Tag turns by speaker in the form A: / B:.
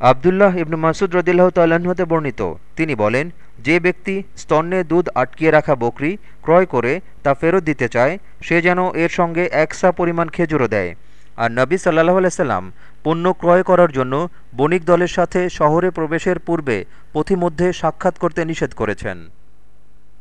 A: আবদুল্লাহ ইবনু মাসুদ রদিল্লাহ তাল্লাহতে বর্ণিত। তিনি বলেন, যে ব্যক্তি স্তন্যে দুধ আটকিয়ে রাখা বকরি ক্রয় করে তা ফেরত দিতে চায়, সে যেন এর সঙ্গে একসা পরিমাণ খেজুরও দেয়। আর নবী সাল্লাহ আলাইসাল্লাম পণ্য ক্রয় করার জন্য বণিক দলের সাথে শহরে প্রবেশের পূর্বে পথিমধ্যে সাক্ষাৎ করতে নিষেধ করেছেন।